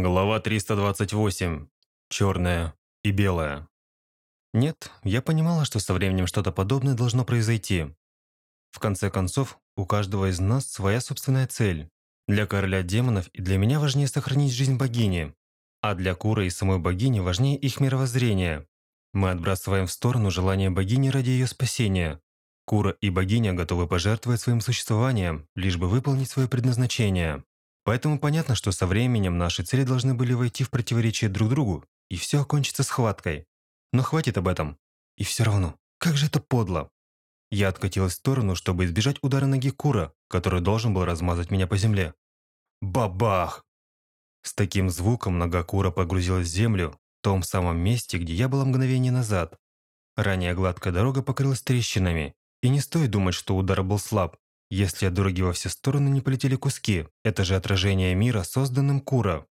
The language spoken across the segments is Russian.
Глава 328. Черная и белая. Нет, я понимала, что со временем что-то подобное должно произойти. В конце концов, у каждого из нас своя собственная цель. Для короля демонов и для меня важнее сохранить жизнь богини, а для Куры и самой богини важнее их мировоззрение. Мы отбрасываем в сторону желание богини ради ее спасения. Кура и богиня готовы пожертвовать своим существованием, лишь бы выполнить свое предназначение. Поэтому понятно, что со временем наши цели должны были войти в противоречие друг другу, и все окончится схваткой. Но хватит об этом. И все равно, как же это подло. Я откатилась в сторону, чтобы избежать удара ноги Кура, который должен был размазать меня по земле. Бабах! С таким звуком нога Кура погрузилась в землю, в том самом месте, где я была мгновение назад. Ранее гладкая дорога покрылась трещинами, и не стоит думать, что удар был слаб. Если от дороги во все стороны не полетели куски, это же отражение мира, созданным Кура.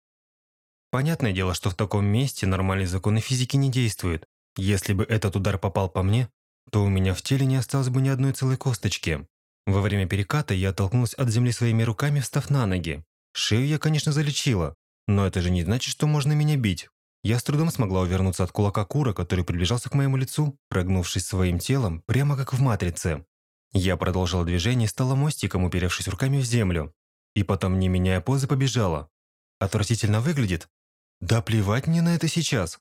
Понятное дело, что в таком месте нормальные законы физики не действуют. Если бы этот удар попал по мне, то у меня в теле не осталось бы ни одной целой косточки. Во время переката я оттолкнулась от земли своими руками, встав на ноги. Шею я, конечно, залечила, но это же не значит, что можно меня бить. Я с трудом смогла увернуться от кулака Кура, который приближался к моему лицу, прогнувшись своим телом, прямо как в матрице. Я продолжила движение стала мостиком, уперевшись руками в землю. И потом, не меняя позы, побежала. Отвратительно выглядит? Да плевать мне на это сейчас.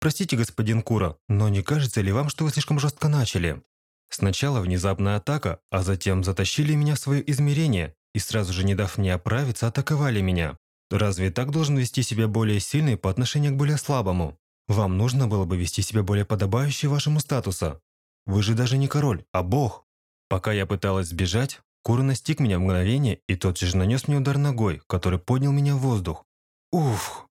Простите, господин Кура, но не кажется ли вам, что вы слишком жестко начали? Сначала внезапная атака, а затем затащили меня в свое измерение и сразу же, не дав мне оправиться, атаковали меня. Разве так должен вести себя более сильный по отношению к более слабому? Вам нужно было бы вести себя более подобающе вашему статусу. Вы же даже не король, а бог. Пока я пыталась сбежать, Кура настиг меня в мгновение и тотчас же нанес мне удар ногой, который поднял меня в воздух. Уф!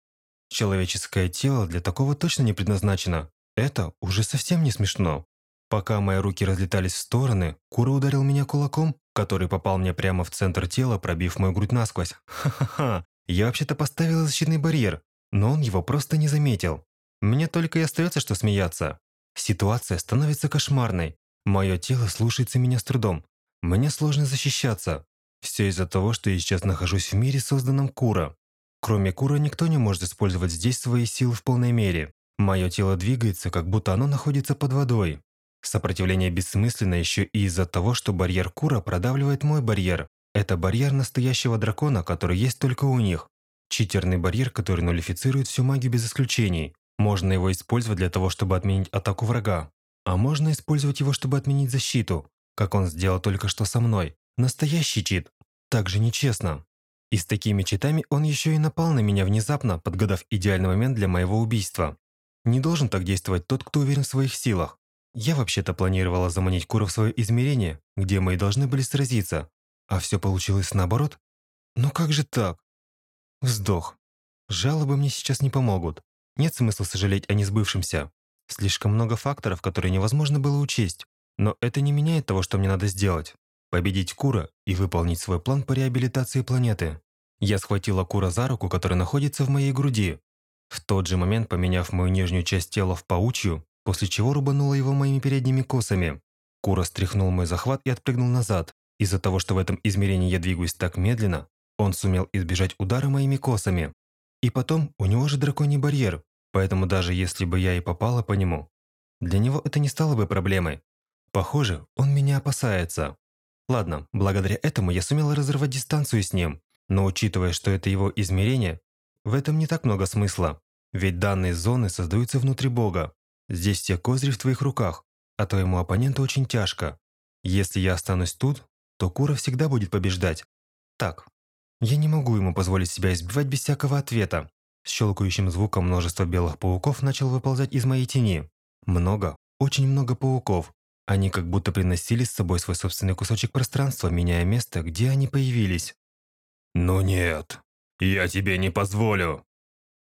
Человеческое тело для такого точно не предназначено. Это уже совсем не смешно. Пока мои руки разлетались в стороны, Кура ударил меня кулаком, который попал мне прямо в центр тела, пробив мою грудь насквозь. Ха-ха-ха! Я вообще-то поставила защитный барьер, но он его просто не заметил. Мне только и остается, что смеяться. Ситуация становится кошмарной. Мое тело слушается меня с трудом. Мне сложно защищаться. Все из-за того, что я сейчас нахожусь в мире, созданном Кура. Кроме Кура, никто не может использовать здесь свои силы в полной мере. Мое тело двигается, как будто оно находится под водой. Сопротивление бессмысленно еще и из-за того, что барьер Кура продавливает мой барьер. Это барьер настоящего дракона, который есть только у них. Читерный барьер, который нулифицирует всю магию без исключений. Можно его использовать для того, чтобы отменить атаку врага. А можно использовать его, чтобы отменить защиту, как он сделал только что со мной. Настоящий чит. Так же нечестно. И с такими читами он еще и напал на меня внезапно, подгадав идеальный момент для моего убийства. Не должен так действовать тот, кто уверен в своих силах. Я вообще-то планировала заманить Кура в свое измерение, где мы и должны были сразиться. А все получилось наоборот? Ну как же так? Вздох. Жалобы мне сейчас не помогут. Нет смысла сожалеть о несбывшемся. Слишком много факторов, которые невозможно было учесть. Но это не меняет того, что мне надо сделать. Победить Кура и выполнить свой план по реабилитации планеты. Я схватила Кура за руку, которая находится в моей груди. В тот же момент, поменяв мою нижнюю часть тела в паучью, после чего рубанула его моими передними косами. Кура стряхнул мой захват и отпрыгнул назад. Из-за того, что в этом измерении я двигаюсь так медленно, он сумел избежать удара моими косами. И потом, у него же драконий барьер, Поэтому даже если бы я и попала по нему, для него это не стало бы проблемой. Похоже, он меня опасается. Ладно, благодаря этому я сумела разорвать дистанцию с ним, но учитывая, что это его измерение, в этом не так много смысла. Ведь данные зоны создаются внутри Бога. Здесь все козыри в твоих руках, а твоему оппоненту очень тяжко. Если я останусь тут, то Кура всегда будет побеждать. Так, я не могу ему позволить себя избивать без всякого ответа. С щелкающим звуком множество белых пауков начал выползать из моей тени. Много, очень много пауков. Они как будто приносили с собой свой собственный кусочек пространства, меняя место, где они появились. «Ну нет, я тебе не позволю!»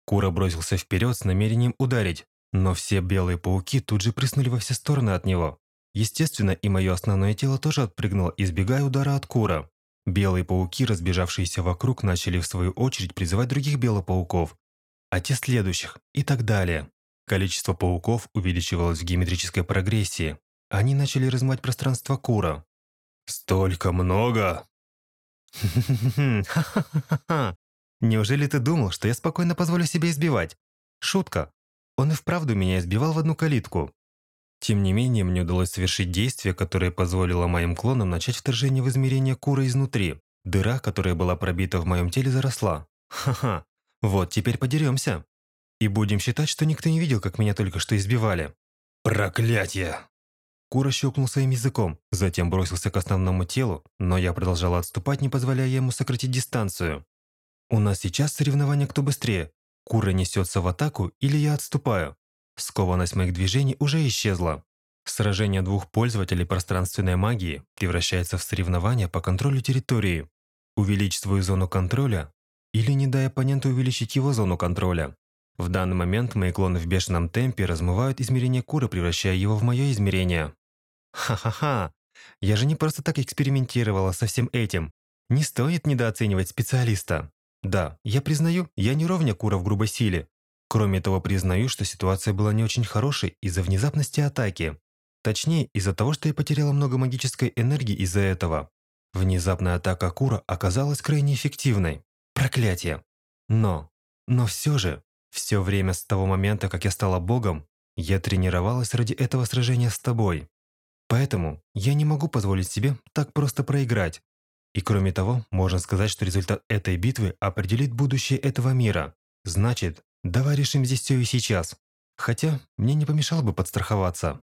Кура бросился вперед с намерением ударить, но все белые пауки тут же прыснули во все стороны от него. Естественно, и мое основное тело тоже отпрыгнуло, избегая удара от Кура. Белые пауки, разбежавшиеся вокруг, начали в свою очередь призывать других белых пауков, а те следующих и так далее. Количество пауков увеличивалось в геометрической прогрессии. Они начали размывать пространство Кура. «Столько много!» Неужели ты думал, что я спокойно позволю себе избивать? Шутка. Он и вправду меня избивал в одну калитку. Тем не менее, мне удалось совершить действие, которое позволило моим клонам начать вторжение в измерение Кура изнутри. Дыра, которая была пробита в моем теле, заросла. Ха-ха. Вот теперь подеремся. И будем считать, что никто не видел, как меня только что избивали. Проклятие! Кура щелкнул своим языком, затем бросился к основному телу, но я продолжала отступать, не позволяя ему сократить дистанцию. У нас сейчас соревнование кто быстрее. Кура несется в атаку или я отступаю. Скованность моих движений уже исчезла. Сражение двух пользователей пространственной магии превращается в соревнование по контролю территории. Увеличь свою зону контроля или не дай оппоненту увеличить его зону контроля. В данный момент мои клоны в бешеном темпе размывают измерение Куры, превращая его в мое измерение. Ха-ха-ха! Я же не просто так экспериментировала со всем этим. Не стоит недооценивать специалиста. Да, я признаю, я не ровня Кура в грубой силе. Кроме того, признаю, что ситуация была не очень хорошей из-за внезапности атаки. Точнее, из-за того, что я потеряла много магической энергии из-за этого. Внезапная атака Кура оказалась крайне эффективной. Проклятие! Но, но все же, все время с того момента, как я стала богом, я тренировалась ради этого сражения с тобой. Поэтому я не могу позволить себе так просто проиграть. И кроме того, можно сказать, что результат этой битвы определит будущее этого мира. Значит, давай решим здесь все и сейчас. Хотя, мне не помешало бы подстраховаться.